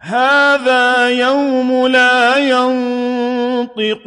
هَٰذَا يَوْمُ لَا يَنطِقُونَ.